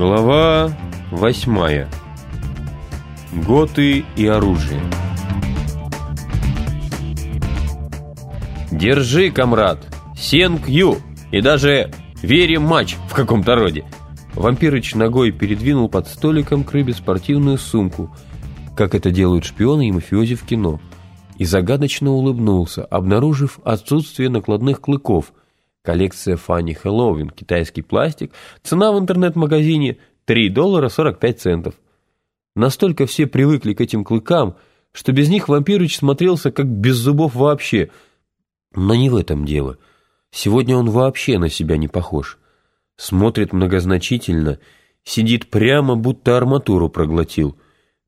Глава восьмая. Готы и оружие. Держи, комрад, Сенк Ю и даже верим матч в каком-то роде. Вампирыч ногой передвинул под столиком к рыбе спортивную сумку, как это делают шпионы и мафиози в кино, и загадочно улыбнулся, обнаружив отсутствие накладных клыков – Коллекция Фанни Хэллоуин, китайский пластик. Цена в интернет-магазине 3 доллара 45 центов. Настолько все привыкли к этим клыкам, что без них вампирыч смотрелся как без зубов вообще. Но не в этом дело. Сегодня он вообще на себя не похож. Смотрит многозначительно, сидит прямо, будто арматуру проглотил.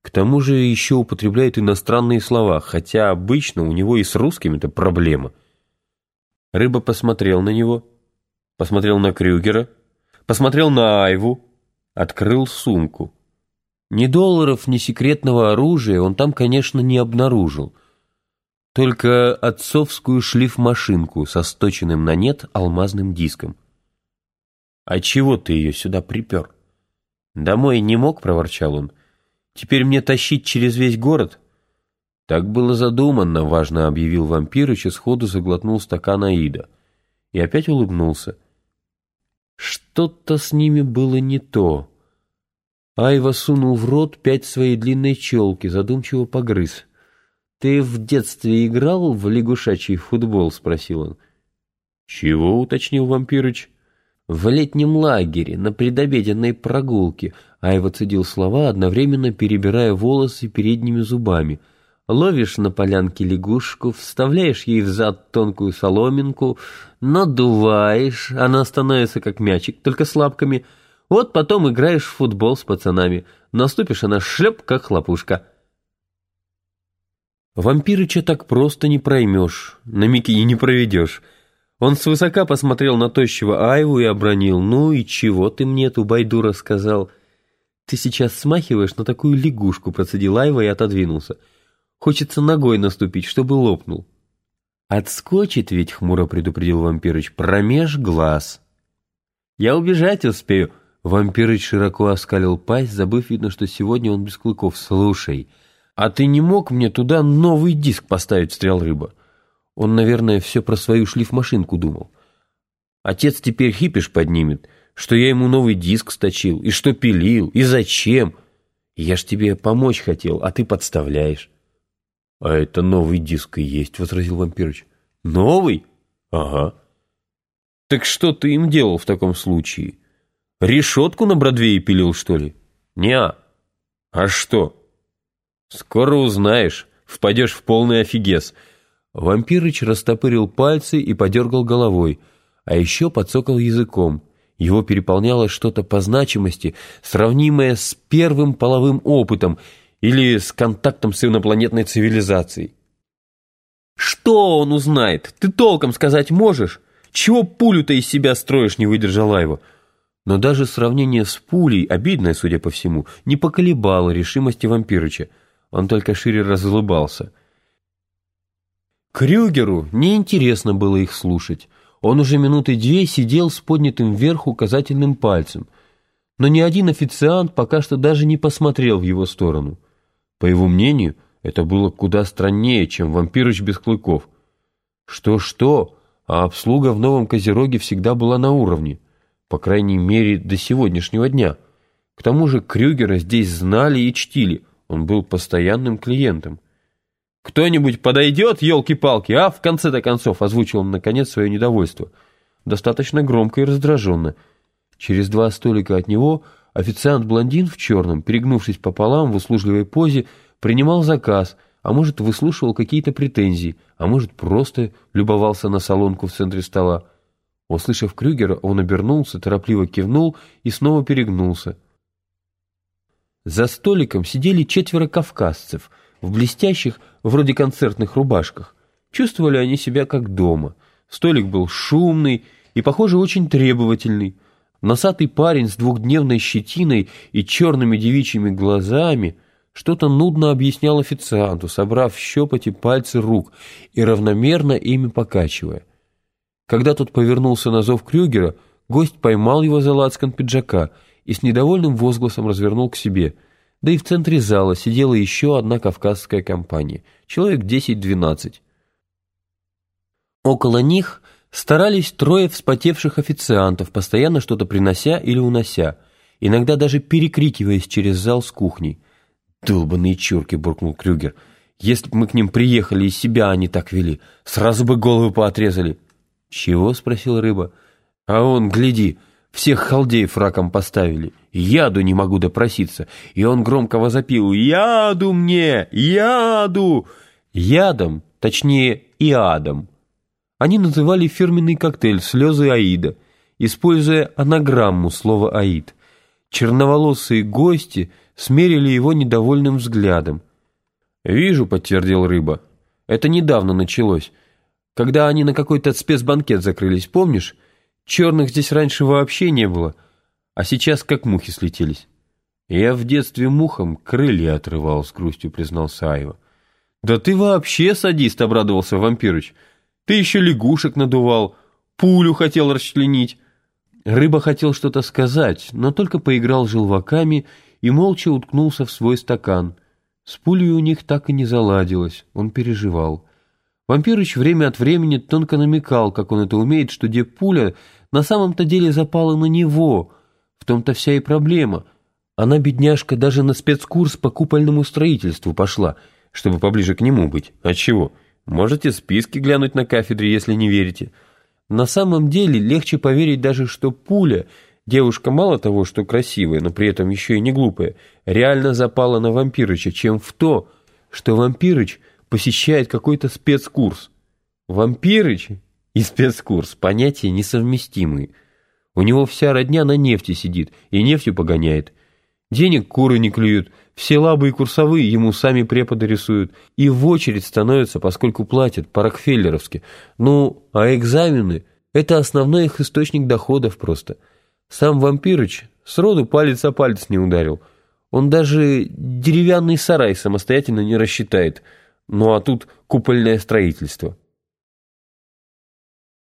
К тому же еще употребляет иностранные слова, хотя обычно у него и с русскими-то проблема – Рыба посмотрел на него, посмотрел на Крюгера, посмотрел на Айву, открыл сумку. Ни долларов, ни секретного оружия он там, конечно, не обнаружил. Только отцовскую шлифмашинку со сточенным на нет алмазным диском. «А чего ты ее сюда припер?» «Домой не мог», — проворчал он. «Теперь мне тащить через весь город?» «Так было задумано», — важно объявил вампирыч и сходу заглотнул стакан Аида. И опять улыбнулся. Что-то с ними было не то. Айва сунул в рот пять своей длинной челки, задумчиво погрыз. «Ты в детстве играл в лягушачий футбол?» — спросил он. «Чего?» — уточнил вампирыч. «В летнем лагере, на предобеденной прогулке», — Айва цедил слова, одновременно перебирая волосы передними зубами — Ловишь на полянке лягушку, вставляешь ей в зад тонкую соломинку, надуваешь, она становится как мячик, только с лапками. Вот потом играешь в футбол с пацанами. Наступишь, она шлеп, как хлопушка. Вампирыча так просто не проймешь, на Микине не проведешь. Он свысока посмотрел на тощего Айву и обронил. «Ну и чего ты мне эту байду рассказал?» «Ты сейчас смахиваешь на такую лягушку», процедил Айва и отодвинулся. Хочется ногой наступить, чтобы лопнул. «Отскочит ведь», — хмуро предупредил вампирыч, — «промеж глаз». «Я убежать успею», — вампирыч широко оскалил пасть, забыв, видно, что сегодня он без клыков. «Слушай, а ты не мог мне туда новый диск поставить?» — встрял рыба. Он, наверное, все про свою шлифмашинку думал. Отец теперь хипиш поднимет, что я ему новый диск сточил, и что пилил, и зачем. Я ж тебе помочь хотел, а ты подставляешь. «А это новый диск и есть», — возразил вампирыч. «Новый? Ага». «Так что ты им делал в таком случае? Решетку на Бродвее пилил, что ли?» «Не-а». «А что?» «Скоро узнаешь, впадешь в полный офигез». Вампирыч растопырил пальцы и подергал головой, а еще подсокал языком. Его переполняло что-то по значимости, сравнимое с первым половым опытом — или с контактом с инопланетной цивилизацией. «Что он узнает? Ты толком сказать можешь? Чего пулю-то из себя строишь?» — не выдержала его. Но даже сравнение с пулей, обидное, судя по всему, не поколебало решимости вампирыча. Он только шире разулыбался. Крюгеру неинтересно было их слушать. Он уже минуты две сидел с поднятым вверх указательным пальцем. Но ни один официант пока что даже не посмотрел в его сторону. По его мнению, это было куда страннее, чем вампирыч без клыков. Что-что, а обслуга в Новом Козероге всегда была на уровне, по крайней мере, до сегодняшнего дня. К тому же Крюгера здесь знали и чтили, он был постоянным клиентом. «Кто-нибудь подойдет, елки-палки, а?» В конце-то концов озвучил он, наконец, свое недовольство. Достаточно громко и раздраженно. Через два столика от него Официант-блондин в черном, перегнувшись пополам в услужливой позе, принимал заказ, а может, выслушивал какие-то претензии, а может, просто любовался на солонку в центре стола. Услышав Крюгера, он обернулся, торопливо кивнул и снова перегнулся. За столиком сидели четверо кавказцев в блестящих, вроде концертных рубашках. Чувствовали они себя как дома. Столик был шумный и, похоже, очень требовательный. Носатый парень с двухдневной щетиной и черными девичьими глазами что-то нудно объяснял официанту, собрав в щепоте пальцы рук и равномерно ими покачивая. Когда тот повернулся на зов Крюгера, гость поймал его за лацкан пиджака и с недовольным возгласом развернул к себе. Да и в центре зала сидела еще одна кавказская компания, человек 10-12. Около них старались трое вспотевших официантов, постоянно что-то принося или унося, иногда даже перекрикиваясь через зал с кухней. «Долбанные чурки!» — буркнул Крюгер. «Если бы мы к ним приехали и себя они так вели, сразу бы головы поотрезали». «Чего?» — спросил рыба. «А он, гляди, всех халдеев раком поставили. Яду не могу допроситься». И он громко возопил «Яду мне! Яду!» Ядом, точнее, иадом. Они называли фирменный коктейль «Слезы Аида», используя анаграмму слова «Аид». Черноволосые гости смерили его недовольным взглядом. «Вижу», — подтвердил рыба. «Это недавно началось. Когда они на какой-то спецбанкет закрылись, помнишь? Черных здесь раньше вообще не было, а сейчас как мухи слетелись. Я в детстве мухам крылья отрывал, с грустью признался Айва. Да ты вообще садист, обрадовался вампирыч. Ты еще лягушек надувал, пулю хотел расчленить. Рыба хотел что-то сказать, но только поиграл желваками и молча уткнулся в свой стакан. С пулей у них так и не заладилось, он переживал. Вампирыч время от времени тонко намекал, как он это умеет, что Депуля на самом-то деле запала на него. В том-то вся и проблема. Она, бедняжка, даже на спецкурс по купольному строительству пошла, чтобы поближе к нему быть. А чего? Можете списки глянуть на кафедре, если не верите. На самом деле легче поверить даже, что Пуля, девушка мало того, что красивая, но при этом еще и не глупая, реально запала на Вампирыча, чем в то, что Вампирыч – посещает какой-то спецкурс. Вампирыч и спецкурс – понятия несовместимые. У него вся родня на нефти сидит и нефтью погоняет. Денег куры не клюют, все лабы и курсовые ему сами преподы рисуют. И в очередь становятся, поскольку платят по-рокфеллеровски. Ну, а экзамены – это основной их источник доходов просто. Сам Вампирыч сроду палец о палец не ударил. Он даже деревянный сарай самостоятельно не рассчитает – ну а тут купольное строительство.